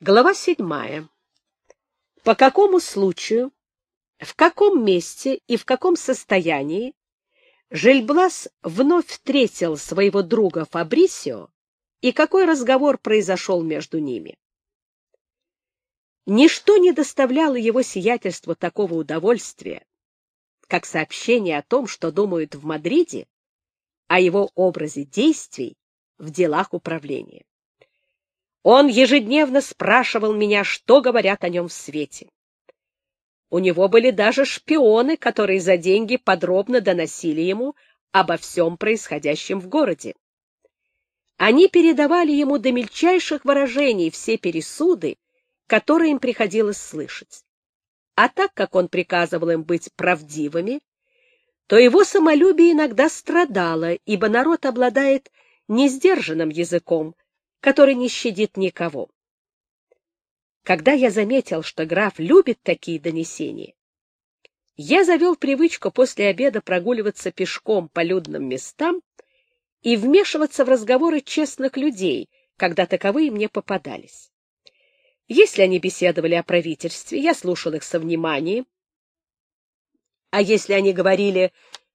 Глава седьмая. По какому случаю, в каком месте и в каком состоянии Жильблас вновь встретил своего друга Фабрисио и какой разговор произошел между ними? Ничто не доставляло его сиятельству такого удовольствия, как сообщение о том, что думают в Мадриде, о его образе действий в делах управления. Он ежедневно спрашивал меня, что говорят о нем в свете. У него были даже шпионы, которые за деньги подробно доносили ему обо всем происходящем в городе. Они передавали ему до мельчайших выражений все пересуды, которые им приходилось слышать. А так как он приказывал им быть правдивыми, то его самолюбие иногда страдало, ибо народ обладает несдержанным языком, который не щадит никого. Когда я заметил, что граф любит такие донесения, я завел привычку после обеда прогуливаться пешком по людным местам и вмешиваться в разговоры честных людей, когда таковые мне попадались. Если они беседовали о правительстве, я слушал их со вниманием, а если они говорили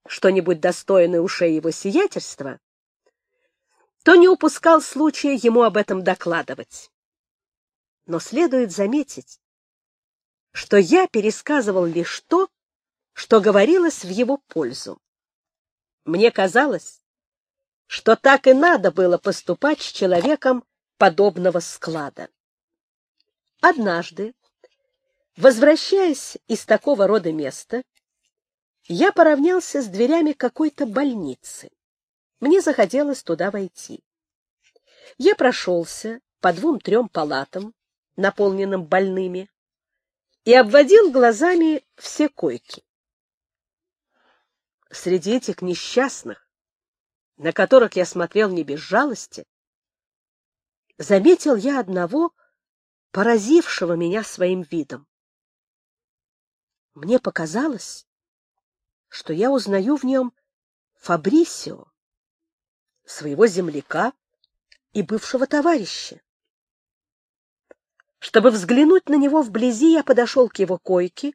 что-нибудь достойное ушей его сиятельства, то не упускал случая ему об этом докладывать. Но следует заметить, что я пересказывал лишь то, что говорилось в его пользу. Мне казалось, что так и надо было поступать с человеком подобного склада. Однажды, возвращаясь из такого рода места, я поравнялся с дверями какой-то больницы. Мне захотелось туда войти. Я прошелся по двум-трем палатам, наполненным больными, и обводил глазами все койки. Среди этих несчастных, на которых я смотрел не без жалости, заметил я одного, поразившего меня своим видом. Мне показалось, что я узнаю в нем Фабрисио своего земляка и бывшего товарища. Чтобы взглянуть на него вблизи, я подошел к его койке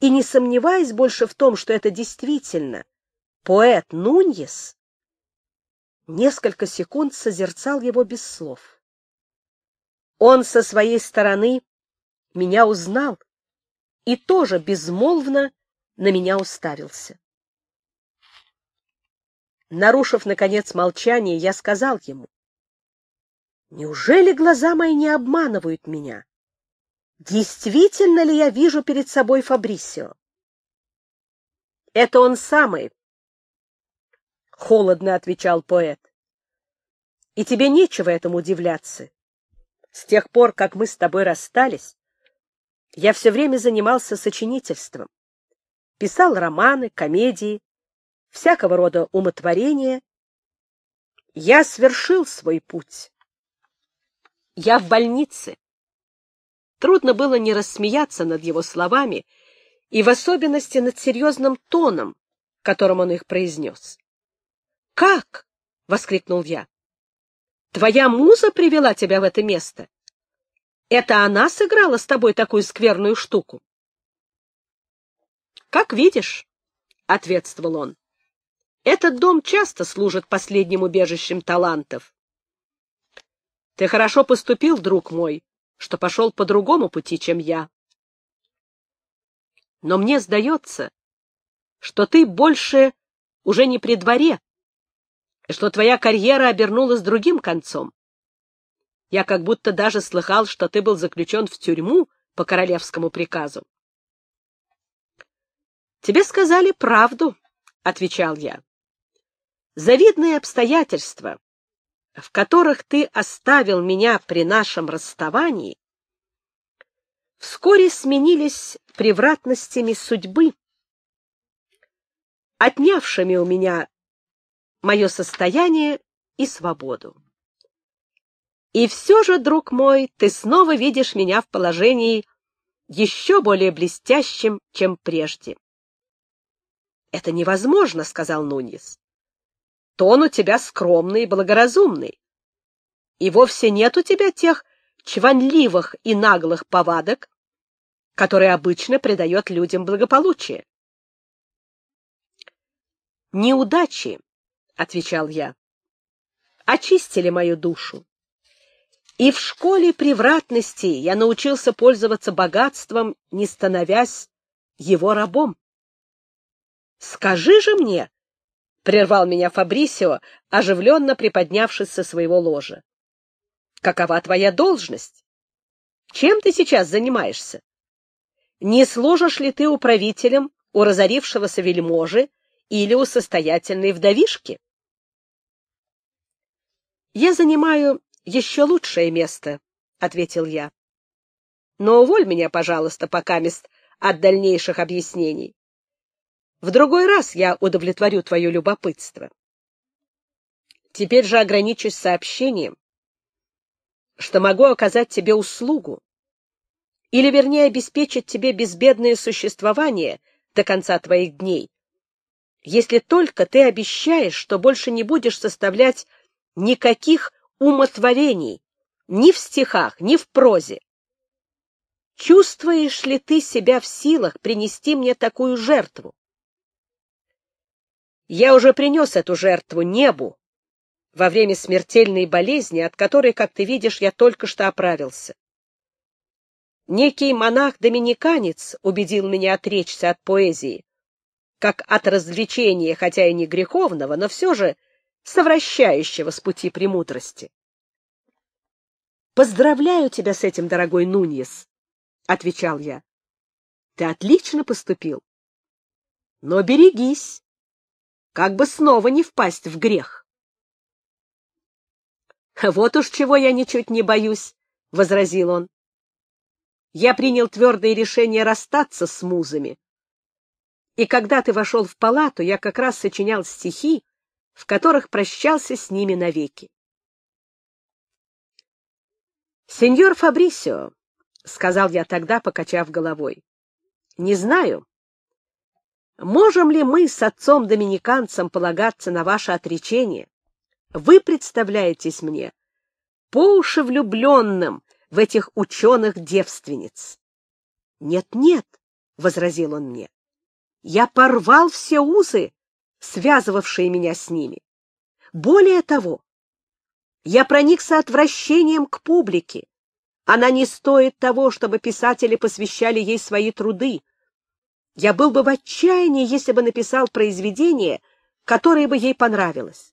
и, не сомневаясь больше в том, что это действительно поэт Нуньес, несколько секунд созерцал его без слов. Он со своей стороны меня узнал и тоже безмолвно на меня уставился. Нарушив, наконец, молчание, я сказал ему, «Неужели глаза мои не обманывают меня? Действительно ли я вижу перед собой Фабрисио?» «Это он самый», — холодно отвечал поэт. «И тебе нечего этому удивляться. С тех пор, как мы с тобой расстались, я все время занимался сочинительством. Писал романы, комедии, всякого рода умотворения, я свершил свой путь. Я в больнице. Трудно было не рассмеяться над его словами и в особенности над серьезным тоном, которым он их произнес. «Как?» — воскликнул я. «Твоя муза привела тебя в это место? Это она сыграла с тобой такую скверную штуку?» «Как видишь», — ответствовал он, этот дом часто служит последним убежищем талантов. Ты хорошо поступил, друг мой, что пошел по другому пути, чем я. Но мне сдается, что ты больше уже не при дворе, и что твоя карьера обернулась другим концом. Я как будто даже слыхал, что ты был заключен в тюрьму по королевскому приказу. — Тебе сказали правду, — отвечал я. Завидные обстоятельства, в которых ты оставил меня при нашем расставании, вскоре сменились превратностями судьбы, отнявшими у меня мое состояние и свободу. И все же, друг мой, ты снова видишь меня в положении еще более блестящем, чем прежде. — Это невозможно, — сказал Нуньес. Тон у тебя скромный и благоразумный. И вовсе нет у тебя тех чванливых и наглых повадок, которые обычно придает людям благополучие. «Неудачи», — отвечал я, — «очистили мою душу. И в школе превратности я научился пользоваться богатством, не становясь его рабом. «Скажи же мне», — прервал меня Фабрисио, оживленно приподнявшись со своего ложа, — «какова твоя должность? Чем ты сейчас занимаешься? Не служишь ли ты управителем у разорившегося вельможи или у состоятельной вдовишки?» «Я занимаю еще лучшее место», — ответил я. «Но уволь меня, пожалуйста, покамест от дальнейших объяснений. В другой раз я удовлетворю твое любопытство. Теперь же ограничусь сообщением, что могу оказать тебе услугу, или, вернее, обеспечить тебе безбедное существование до конца твоих дней, если только ты обещаешь, что больше не будешь составлять никаких умотворений ни в стихах, ни в прозе. Чувствуешь ли ты себя в силах принести мне такую жертву? Я уже принес эту жертву небу во время смертельной болезни, от которой, как ты видишь, я только что оправился. Некий монах-доминиканец убедил меня отречься от поэзии, как от развлечения, хотя и не греховного, но все же совращающего с пути премудрости. «Поздравляю тебя с этим, дорогой Нуньес», — отвечал я. «Ты отлично поступил. Но берегись, как бы снова не впасть в грех». «Вот уж чего я ничуть не боюсь», — возразил он. «Я принял твердое решение расстаться с музами. И когда ты вошел в палату, я как раз сочинял стихи, в которых прощался с ними навеки. «Сеньор Фабрисио», — сказал я тогда, покачав головой, — «не знаю, можем ли мы с отцом-доминиканцем полагаться на ваше отречение. Вы представляетесь мне по уши влюбленным в этих ученых-девственниц». «Нет-нет», — возразил он мне, — «я порвал все узы, связывавшие меня с ними. Более того, я проникся отвращением к публике. Она не стоит того, чтобы писатели посвящали ей свои труды. Я был бы в отчаянии, если бы написал произведение, которое бы ей понравилось.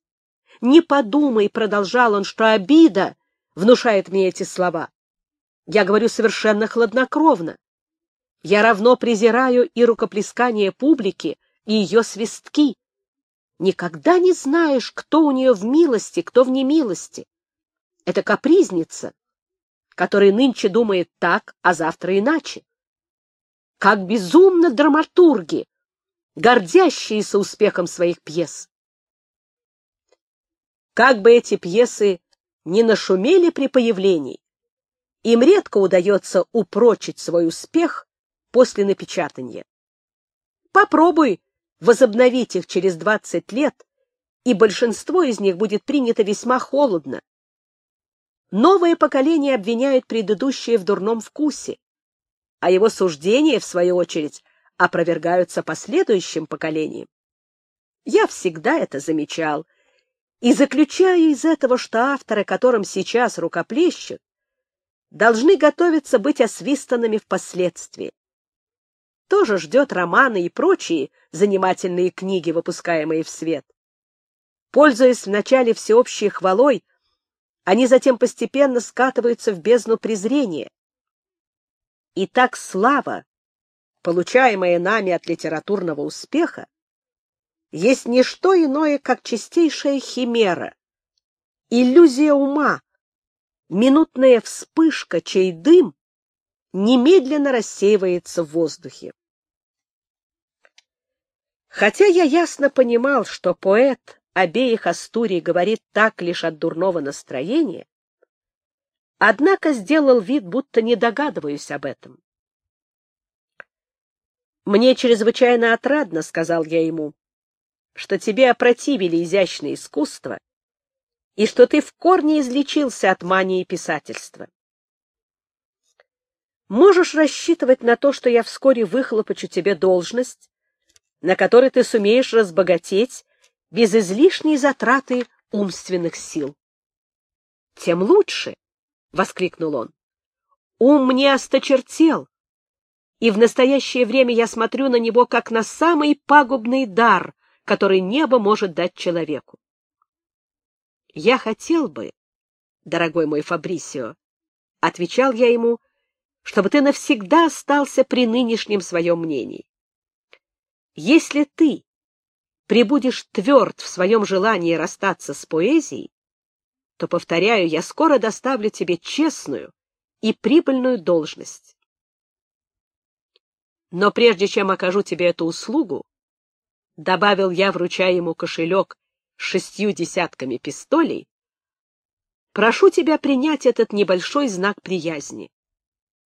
«Не подумай», — продолжал он, — «что обида внушает мне эти слова. Я говорю совершенно хладнокровно. Я равно презираю и рукоплескание публики, и ее свистки. Никогда не знаешь, кто у нее в милости, кто в немилости. Это капризница, которая нынче думает так, а завтра иначе. Как безумно драматурги, гордящиеся успехом своих пьес. Как бы эти пьесы не нашумели при появлении, им редко удается упрочить свой успех после напечатания. Попробуй возобновить их через 20 лет, и большинство из них будет принято весьма холодно. Новое поколение обвиняет предыдущее в дурном вкусе, а его суждения, в свою очередь, опровергаются последующим поколением. Я всегда это замечал, и заключаю из этого, что авторы, которым сейчас рукоплещут, должны готовиться быть освистанными впоследствии тоже ждет романы и прочие занимательные книги, выпускаемые в свет. Пользуясь вначале всеобщей хвалой, они затем постепенно скатываются в бездну презрения. И так слава, получаемая нами от литературного успеха, есть не что иное, как чистейшая химера, иллюзия ума, минутная вспышка, чей дым немедленно рассеивается в воздухе. Хотя я ясно понимал, что поэт обеих Астурий говорит так лишь от дурного настроения, однако сделал вид, будто не догадываюсь об этом. «Мне чрезвычайно отрадно», — сказал я ему, — «что тебе опротивили изящное искусство и что ты в корне излечился от мании писательства. можешь рассчитывать на то, что я вскоре выхлопочу тебе должность, на которой ты сумеешь разбогатеть без излишней затраты умственных сил. — Тем лучше, — воскликнул он. — Ум мне осточертел, и в настоящее время я смотрю на него как на самый пагубный дар, который небо может дать человеку. Я хотел бы, дорогой мой Фабрисио, — отвечал я ему, — чтобы ты навсегда остался при нынешнем своем мнении. Если ты прибудешь тверд в своем желании расстаться с поэзией, то, повторяю, я скоро доставлю тебе честную и прибыльную должность. Но прежде чем окажу тебе эту услугу, — добавил я, вручая ему кошелек с шестью десятками пистолей, — прошу тебя принять этот небольшой знак приязни.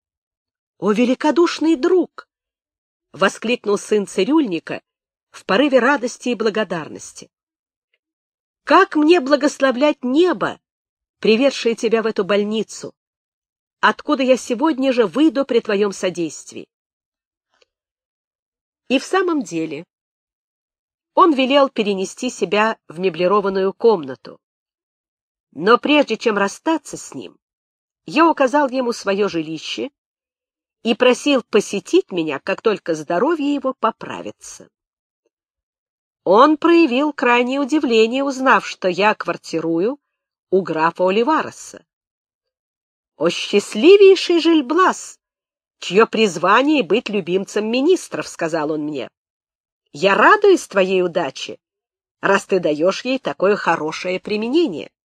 — О, великодушный друг! — воскликнул сын цирюльника в порыве радости и благодарности. «Как мне благословлять небо, приведшее тебя в эту больницу, откуда я сегодня же выйду при твоем содействии?» И в самом деле он велел перенести себя в меблированную комнату. Но прежде чем расстаться с ним, я указал ему свое жилище и просил посетить меня, как только здоровье его поправится. Он проявил крайнее удивление, узнав, что я квартирую у графа Оливареса. «О счастливейший Жильблас, чье призвание быть любимцем министров», — сказал он мне. «Я радуюсь твоей удаче, раз ты даешь ей такое хорошее применение».